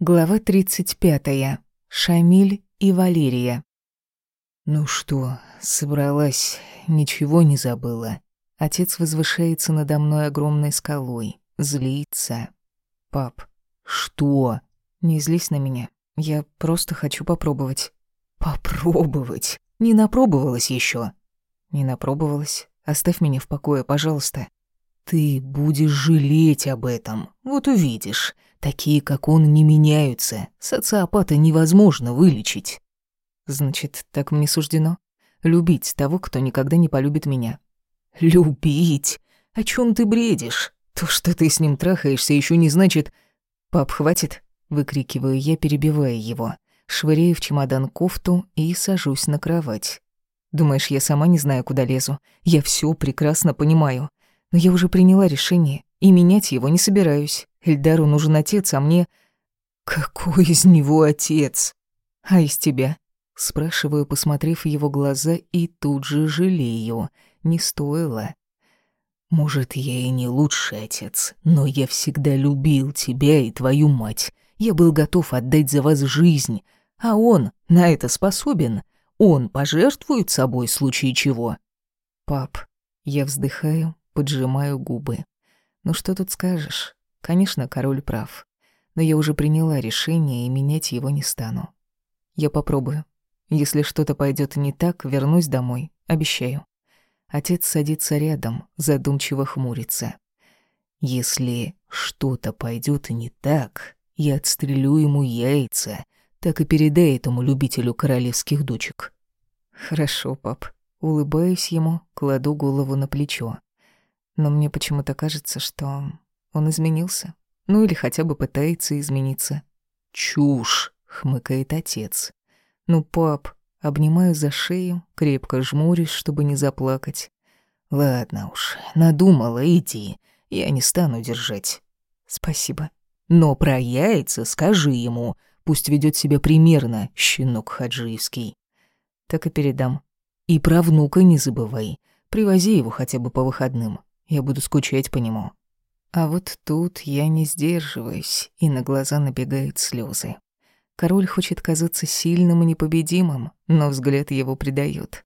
Глава 35. Шамиль и Валерия. «Ну что, собралась, ничего не забыла?» Отец возвышается надо мной огромной скалой, злится. «Пап, что?» «Не злись на меня. Я просто хочу попробовать». «Попробовать? Не напробовалась еще. «Не напробовалась. Оставь меня в покое, пожалуйста». «Ты будешь жалеть об этом. Вот увидишь. Такие, как он, не меняются. Социопата невозможно вылечить. Значит, так мне суждено? Любить того, кто никогда не полюбит меня. Любить? О чем ты бредишь? То, что ты с ним трахаешься, еще не значит... Пап, хватит? Выкрикиваю я, перебивая его. Швыряю в чемодан кофту и сажусь на кровать. Думаешь, я сама не знаю, куда лезу? Я все прекрасно понимаю. Но я уже приняла решение, и менять его не собираюсь. Эльдару нужен отец, а мне... Какой из него отец? А из тебя? Спрашиваю, посмотрев в его глаза, и тут же жалею. Не стоило. Может, я и не лучший отец, но я всегда любил тебя и твою мать. Я был готов отдать за вас жизнь, а он на это способен. Он пожертвует собой в случае чего. Пап, я вздыхаю, поджимаю губы. Ну что тут скажешь? Конечно, король прав. Но я уже приняла решение и менять его не стану. Я попробую. Если что-то пойдет не так, вернусь домой, обещаю. Отец садится рядом, задумчиво хмурится. Если что-то пойдет не так, я отстрелю ему яйца, так и передай этому любителю королевских дочек. Хорошо, пап. Улыбаюсь ему, кладу голову на плечо. Но мне почему-то кажется, что он изменился. Ну или хотя бы пытается измениться. «Чушь!» — хмыкает отец. «Ну, пап, обнимаю за шею, крепко жмурюсь, чтобы не заплакать. Ладно уж, надумала, иди. Я не стану держать». «Спасибо». «Но про яйца скажи ему, пусть ведет себя примерно, щенок хаджиевский». «Так и передам». «И про внука не забывай. Привози его хотя бы по выходным. Я буду скучать по нему». А вот тут я не сдерживаюсь, и на глаза набегают слезы. Король хочет казаться сильным и непобедимым, но взгляд его предает.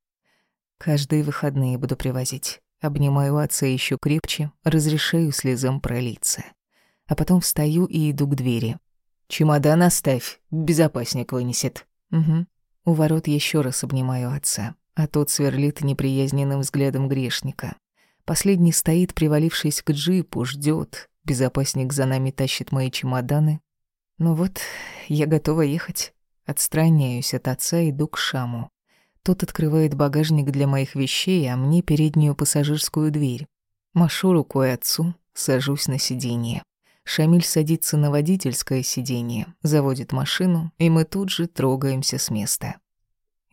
Каждые выходные буду привозить. Обнимаю отца еще крепче, разрешаю слезам пролиться. А потом встаю и иду к двери. «Чемодан оставь, безопасник вынесет». «Угу». У ворот еще раз обнимаю отца, а тот сверлит неприязненным взглядом грешника. Последний стоит, привалившись к джипу, ждет. Безопасник за нами тащит мои чемоданы. Ну вот, я готова ехать. Отстраняюсь от отца, иду к Шаму. Тот открывает багажник для моих вещей, а мне переднюю пассажирскую дверь. Машу рукой отцу, сажусь на сиденье. Шамиль садится на водительское сиденье, заводит машину, и мы тут же трогаемся с места.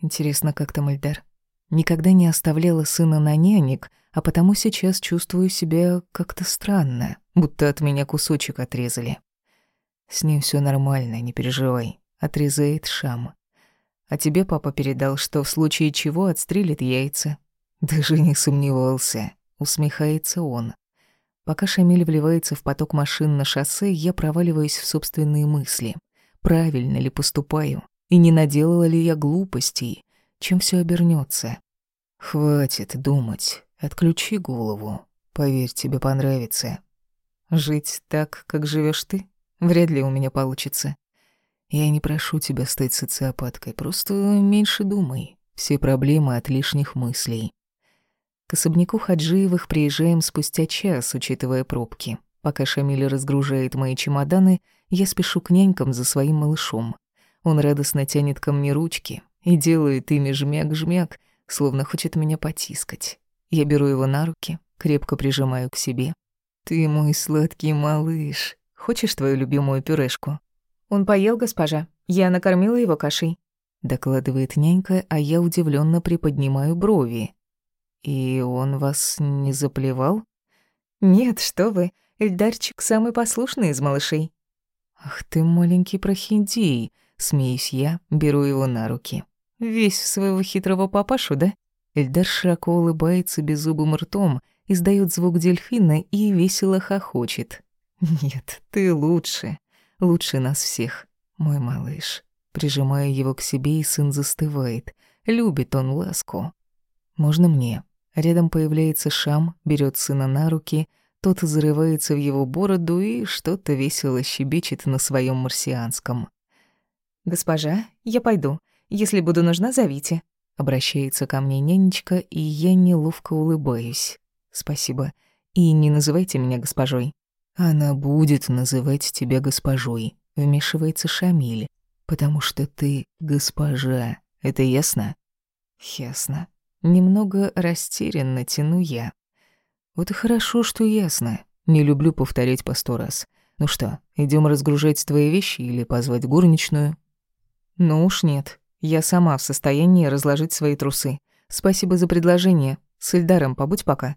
Интересно, как там Эльдар? Никогда не оставляла сына на нянек, а потому сейчас чувствую себя как-то странно, будто от меня кусочек отрезали. С ним все нормально, не переживай, отрезает Шам. А тебе папа передал, что в случае чего отстрелит яйца. Даже не сомневался, усмехается он. Пока Шамиль вливается в поток машин на шоссе, я проваливаюсь в собственные мысли. Правильно ли поступаю? И не наделала ли я глупостей? Чем все обернется? Хватит думать. Отключи голову. Поверь, тебе понравится. Жить так, как живешь ты, вряд ли у меня получится. Я не прошу тебя стать социопаткой, просто меньше думай. Все проблемы от лишних мыслей. К особняку Хаджиевых приезжаем спустя час, учитывая пробки. Пока Шамиль разгружает мои чемоданы, я спешу к нянькам за своим малышом. Он радостно тянет ко мне ручки и делает ими жмяк-жмяк, словно хочет меня потискать. Я беру его на руки, крепко прижимаю к себе. «Ты мой сладкий малыш. Хочешь твою любимую пюрешку?» «Он поел, госпожа. Я накормила его кашей», — докладывает нянька, а я удивленно приподнимаю брови. «И он вас не заплевал?» «Нет, что вы. Эльдарчик самый послушный из малышей». «Ах ты маленький прохиндей!» — смеюсь я, беру его на руки. «Весь своего хитрого папашу, да?» Эльдар широко улыбается беззубым ртом, издает звук дельфина и весело хохочет. «Нет, ты лучше. Лучше нас всех. Мой малыш. Прижимаю его к себе, и сын застывает. Любит он ласку. Можно мне? Рядом появляется Шам, берет сына на руки, тот зарывается в его бороду и что-то весело щебечет на своем марсианском. «Госпожа, я пойду. Если буду нужна, зовите». Обращается ко мне нянечка, и я неловко улыбаюсь. «Спасибо. И не называйте меня госпожой». «Она будет называть тебя госпожой», — вмешивается Шамиль, «потому что ты госпожа. Это ясно?» «Ясно. Немного растерянно тяну я. Вот и хорошо, что ясно. Не люблю повторять по сто раз. Ну что, идем разгружать твои вещи или позвать горничную?» «Ну уж нет. Я сама в состоянии разложить свои трусы. Спасибо за предложение. С Эльдаром побудь пока».